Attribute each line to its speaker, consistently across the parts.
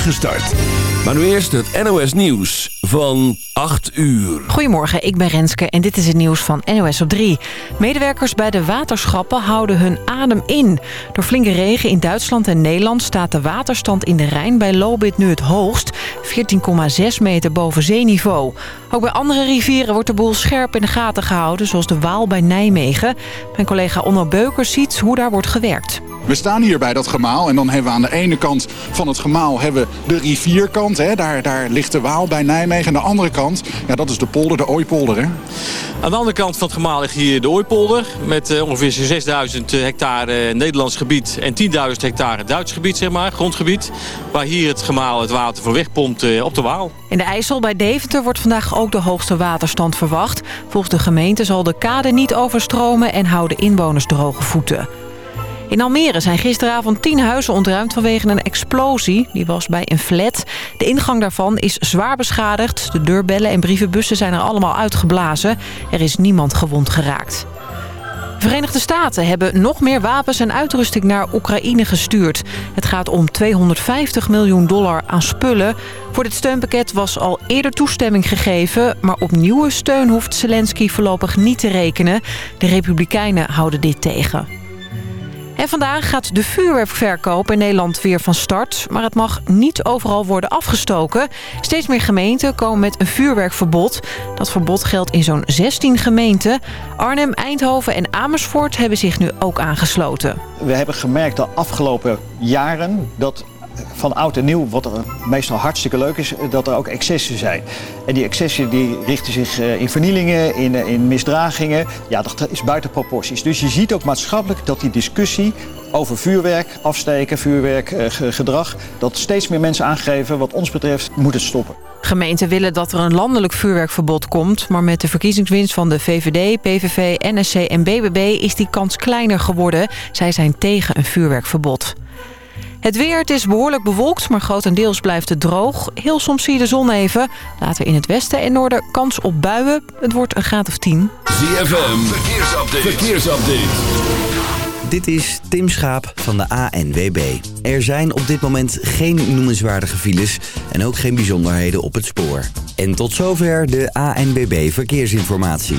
Speaker 1: start. Maar nu eerst het NOS Nieuws van 8 uur.
Speaker 2: Goedemorgen, ik ben Renske en dit is het nieuws van NOS op 3. Medewerkers bij de waterschappen houden hun adem in. Door flinke regen in Duitsland en Nederland staat de waterstand in de Rijn bij Lobit nu het hoogst. 14,6 meter boven zeeniveau. Ook bij andere rivieren wordt de boel scherp in de gaten gehouden, zoals de Waal bij Nijmegen. Mijn collega Onno Beukers ziet hoe daar wordt gewerkt.
Speaker 3: We staan hier bij dat gemaal en dan hebben we aan de ene kant van het gemaal hebben de rivierkant. Hè. Daar, daar ligt de Waal bij Nijmegen. En de andere kant, ja, dat is de polder, de Ooipolder. Hè.
Speaker 4: Aan de andere kant van het gemaal ligt hier de Ooipolder. Met uh, ongeveer 6000 hectare Nederlands gebied en 10.000 hectare Duits gebied, zeg maar, grondgebied. Waar hier het gemaal het water voor wegpompt uh, op de Waal.
Speaker 2: In de IJssel bij Deventer wordt vandaag ook de hoogste waterstand verwacht. Volgens de gemeente zal de kade niet overstromen en houden inwoners droge voeten. In Almere zijn gisteravond tien huizen ontruimd vanwege een explosie. Die was bij een flat. De ingang daarvan is zwaar beschadigd. De deurbellen en brievenbussen zijn er allemaal uitgeblazen. Er is niemand gewond geraakt. De Verenigde Staten hebben nog meer wapens en uitrusting naar Oekraïne gestuurd. Het gaat om 250 miljoen dollar aan spullen. Voor dit steunpakket was al eerder toestemming gegeven... maar op nieuwe steun hoeft Zelensky voorlopig niet te rekenen. De Republikeinen houden dit tegen. En vandaag gaat de vuurwerkverkoop in Nederland weer van start. Maar het mag niet overal worden afgestoken. Steeds meer gemeenten komen met een vuurwerkverbod. Dat verbod geldt in zo'n 16 gemeenten. Arnhem, Eindhoven en Amersfoort hebben zich nu ook aangesloten.
Speaker 5: We hebben gemerkt de afgelopen jaren dat van oud en nieuw, wat meestal hartstikke leuk is, dat er ook excessen zijn. En die excessen die richten zich eh, in vernielingen, in, eh, in misdragingen. Ja, dat is buiten proporties. Dus je ziet ook maatschappelijk dat die discussie over vuurwerk, afsteken, vuurwerkgedrag... dat steeds meer mensen aangeven, wat ons betreft, moet het stoppen.
Speaker 2: Gemeenten willen dat er een landelijk vuurwerkverbod komt... maar met de verkiezingswinst van de VVD, PVV, NSC en BBB is die kans kleiner geworden. Zij zijn tegen een vuurwerkverbod. Het weer, het is behoorlijk bewolkt, maar grotendeels blijft het droog. Heel soms zie je de zon even. Later in het westen en noorden kans op buien. Het wordt een graad of 10.
Speaker 1: ZFM, verkeersupdate. verkeersupdate.
Speaker 6: Dit is Tim Schaap van de ANWB. Er zijn op dit moment geen noemenswaardige files en ook geen bijzonderheden op het spoor. En tot zover de ANWB Verkeersinformatie.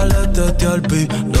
Speaker 7: regálate te al piloto.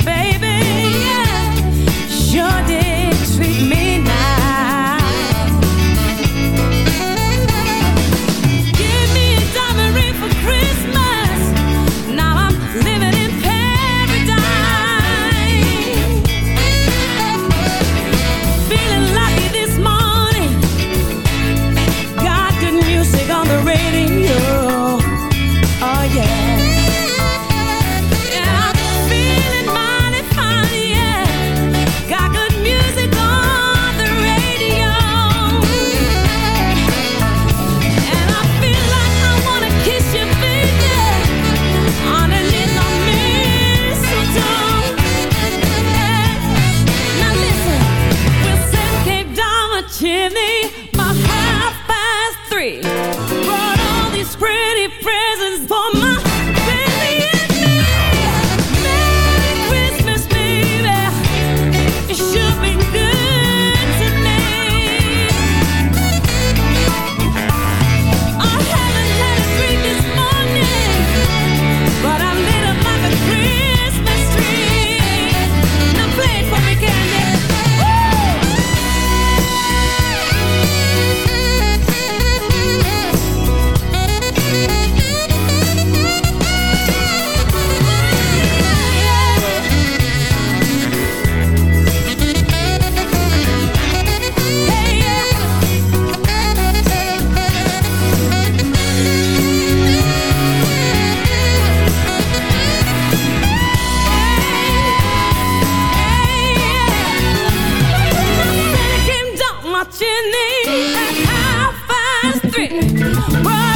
Speaker 8: space. and three. One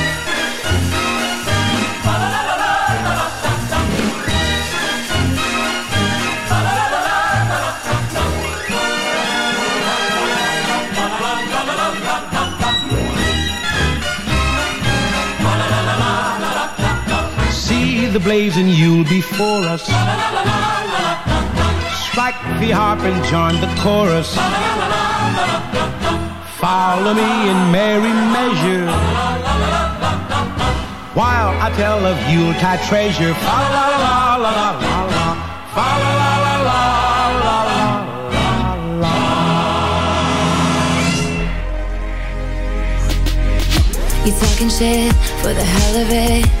Speaker 8: The blazing Yule before us. Strike the harp and join the chorus. Follow me in merry measure. While I tell of Yuletide treasure. Fa la la la la la la la. La la la la la la la.
Speaker 9: You talking shit for the hell of it.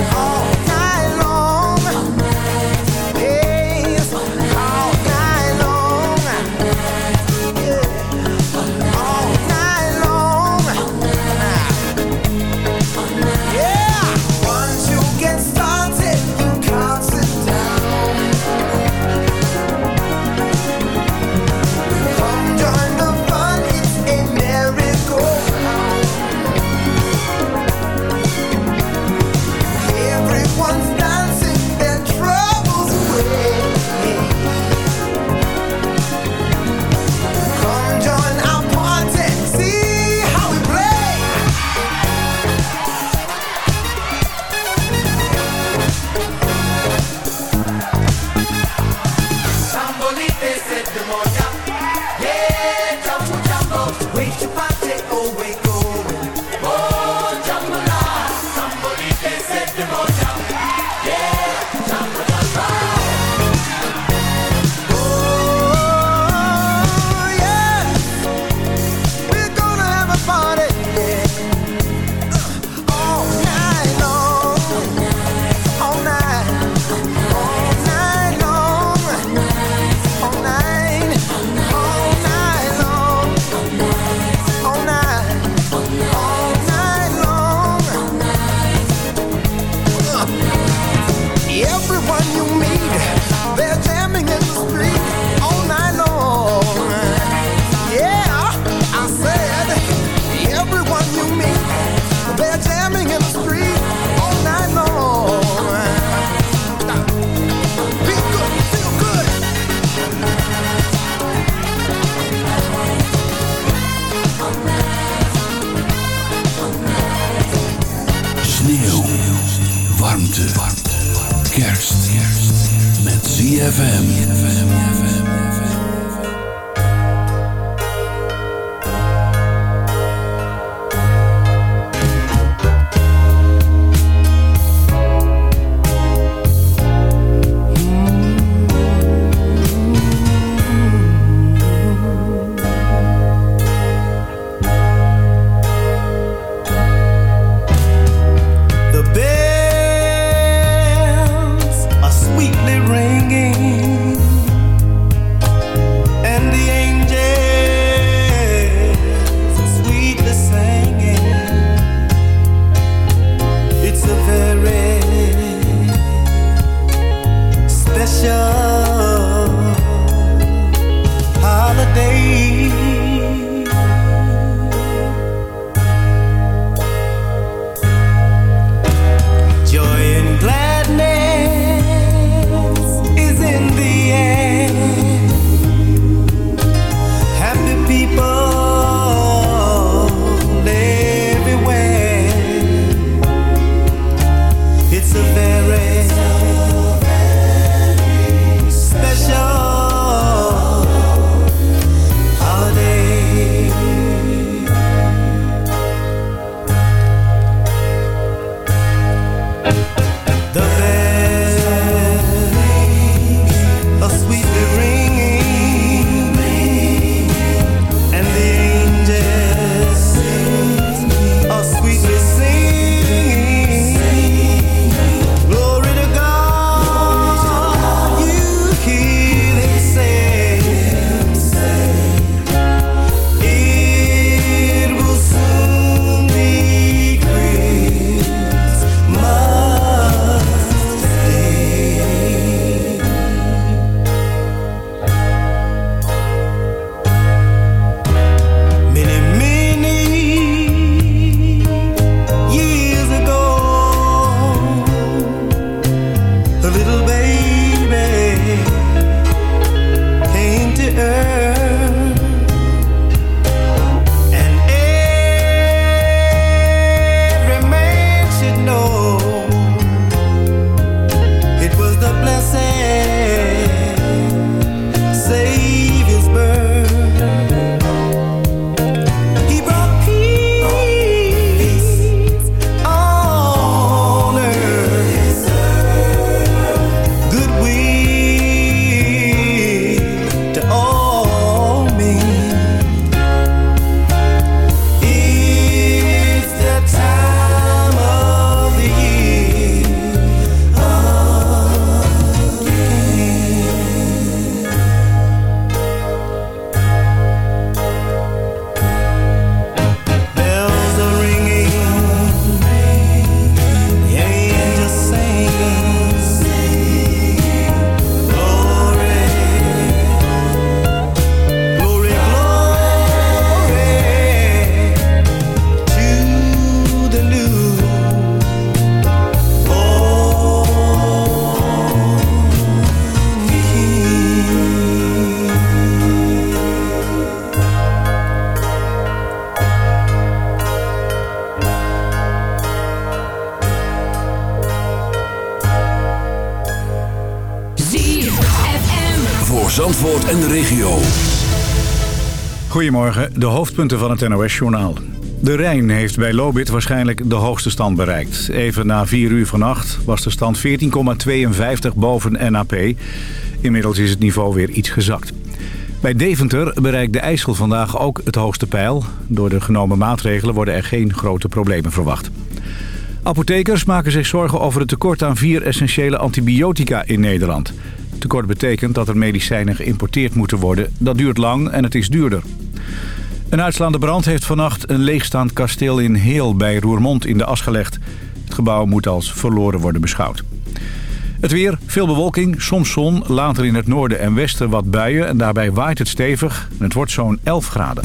Speaker 10: all
Speaker 11: Goedemorgen, de hoofdpunten van het NOS-journaal. De Rijn heeft bij Lobit waarschijnlijk de hoogste stand bereikt. Even na 4 uur vannacht was de stand 14,52 boven NAP. Inmiddels is het niveau weer iets gezakt. Bij Deventer bereikt de IJssel vandaag ook het hoogste pijl. Door de genomen maatregelen worden er geen grote problemen verwacht. Apothekers maken zich zorgen over het tekort aan vier essentiële antibiotica in Nederland. Tekort betekent dat er medicijnen geïmporteerd moeten worden. Dat duurt lang en het is duurder. Een uitslaande brand heeft vannacht een leegstaand kasteel in Heel bij Roermond in de as gelegd. Het gebouw moet als verloren worden beschouwd. Het weer, veel bewolking, soms zon, later in het noorden en westen wat buien... en daarbij waait het stevig het wordt zo'n 11 graden.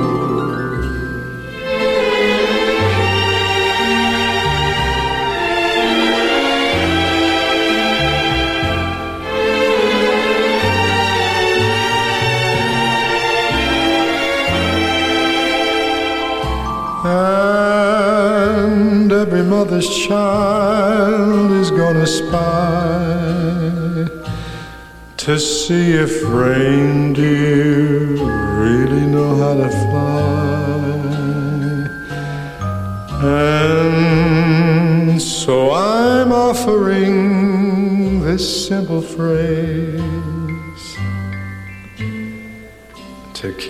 Speaker 12: And every mother's child is gonna spy to see if reindeer really know how to fly. And so I'm offering this simple phrase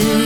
Speaker 12: to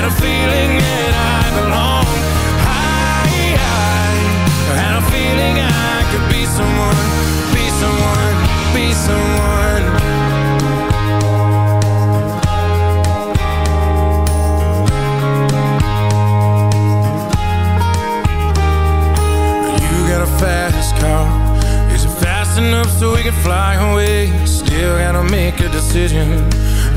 Speaker 13: had a feeling that I belonged. I, I had a feeling I could be someone, be someone, be someone. You got a fast car. Is it fast enough so we can fly away? Still gotta make a decision.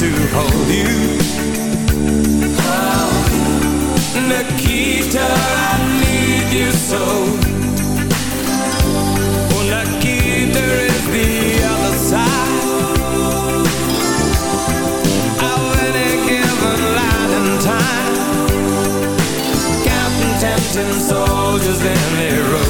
Speaker 7: to hold you. Oh, Nikita, I need you so. Oh, Nikita is the other side of any given light and time. Captain, tempting soldiers in their road.